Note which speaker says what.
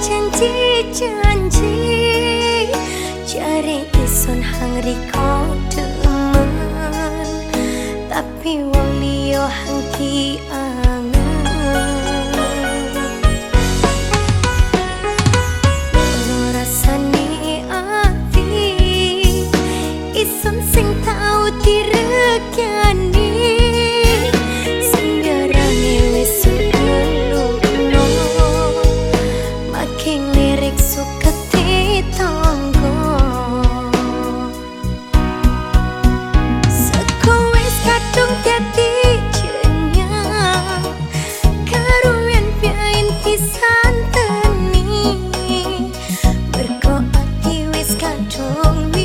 Speaker 1: janji Jari ison hang demen. Tapi wong liyo hang ki 终。